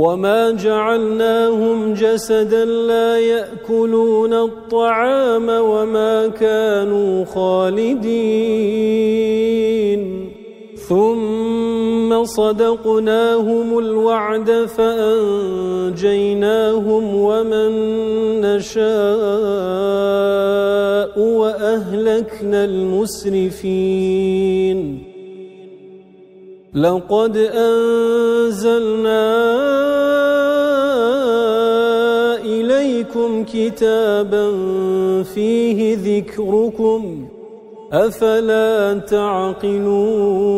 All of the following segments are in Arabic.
وما جعلناهم جسدا لا يأكلون الطعام وما كانوا خالدين. ثم صدقناهم الوعد فأنجيناهم ومن نشاء وأهلكنا المسرفين. لقد أنزلنا إليكم كتابا فيه ذكركم أفلا تعقلون؟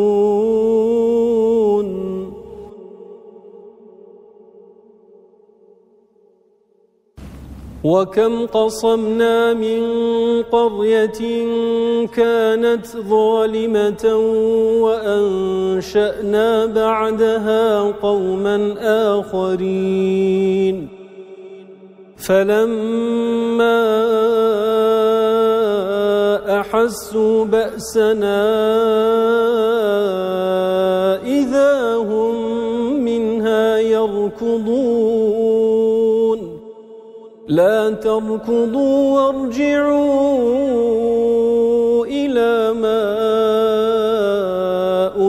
وكم قصمنا من قرية كانت ظالمة وأنشأنا بعدها قوما آخرين. فلما أحسوا بأسنا إذا هم منها يركضون. لا تركضوا وارجعوا إلى ما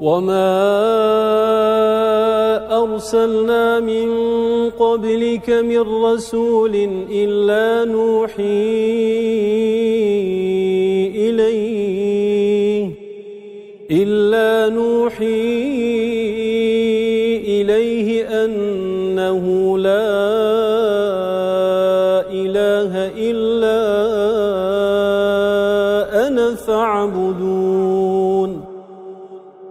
وما أرسلنا من قبلك من رسول إلا نوحي إليه إلا نوحي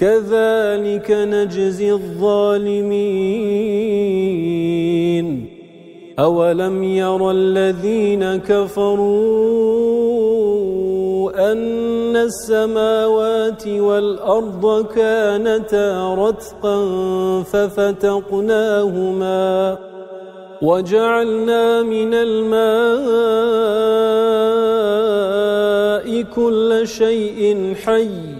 كذلك نجزي الظالمين. أولم يرى الذين كفروا أن السماوات والأرض كانتا رتقا ففتقناهما وجعلنا من الماء كل شيء حي.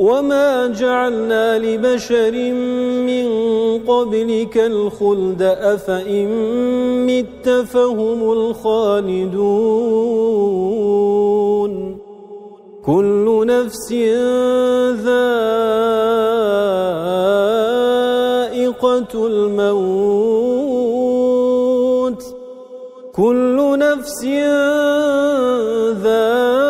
وما جعلنا لبشر من قبلك الخلد أفإن مت فهم الخالدون كل نفس ذائقة الموت كل نفس ذائقة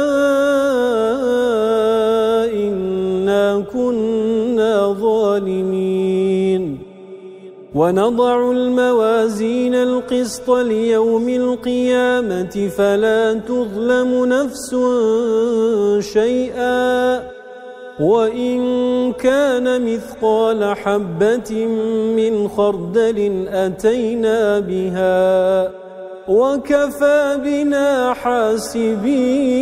كنا ظالمين ونضع الموازين القسط ليوم القيامة فلا تظلم نفس شيئا. وإن كان مثقال حبة من خردل أتينا بها. وكفى بنا حاسبين.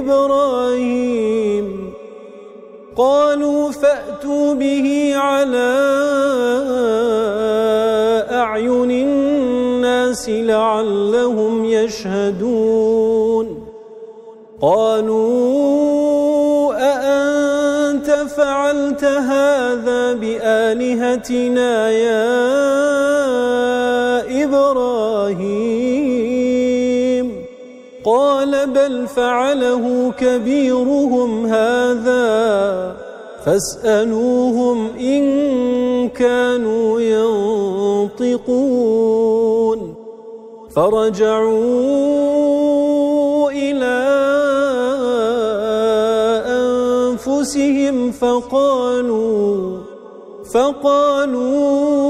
إبراهيم قالوا فأتوا به على أعين الناس لعلهم يشهدون. قالوا أأنت فعلت هذا بآلهتنا يا بل فعله كبيرهم هذا فاسألوهم إن كانوا ينطقون فرجعوا إلى أنفسهم فقالوا فقالوا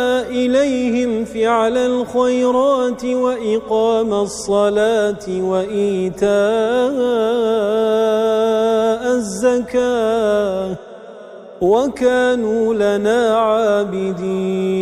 إليهم فعل الخيرات وإقام الصلاة وإيتاء الزكاة وكانوا لنا عابدين.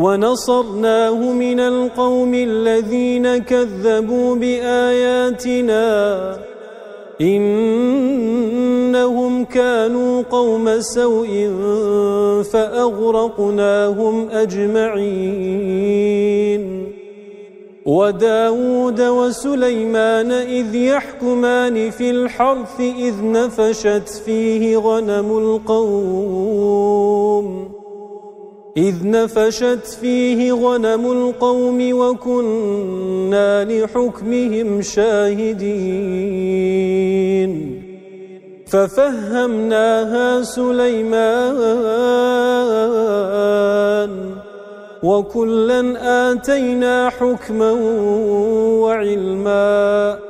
ونصرناه من القوم الذين كذبوا بآياتنا. إنهم كانوا قوم سوء فأغرقناهم أجمعين. وداود وسليمان إذ يحكمان في الحرث إذ نفشت فيه غنم القوم. إذ نفشت فيه غنم القوم وكنا لحكمهم شاهدين. ففهمناها سليمان. وكلا آتينا حكما وعلما.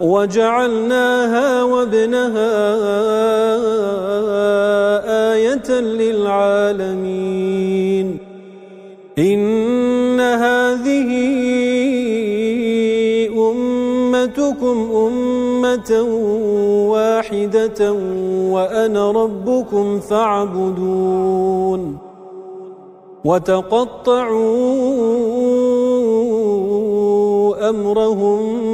وجعلناها وابنها آية للعالمين. إن هذه أمتكم أمة واحدة وأنا ربكم فاعبدون. وتقطعوا أمرهم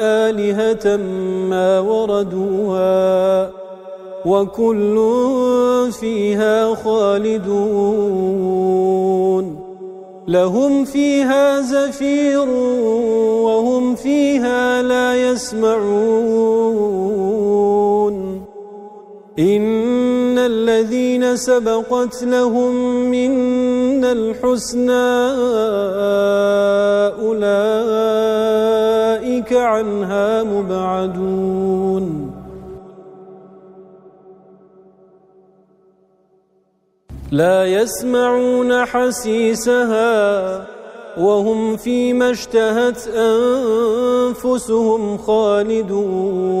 آلهة ما وردوها وكل فيها خالدون. لهم فيها زفير وهم فيها لا يسمعون. إن الذين سبقت لهم من الحسنى أولئك عنها مبعدون. لا يسمعون حسيسها وهم فيما اشتهت أنفسهم خالدون.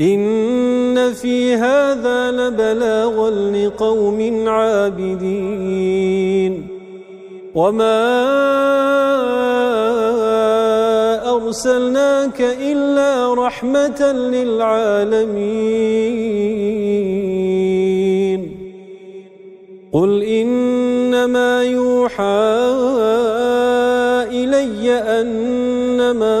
إن في هذا لبلاغا لقوم عابدين. وما أرسلناك إلا رحمة للعالمين. قل إنما يوحى إلي أنما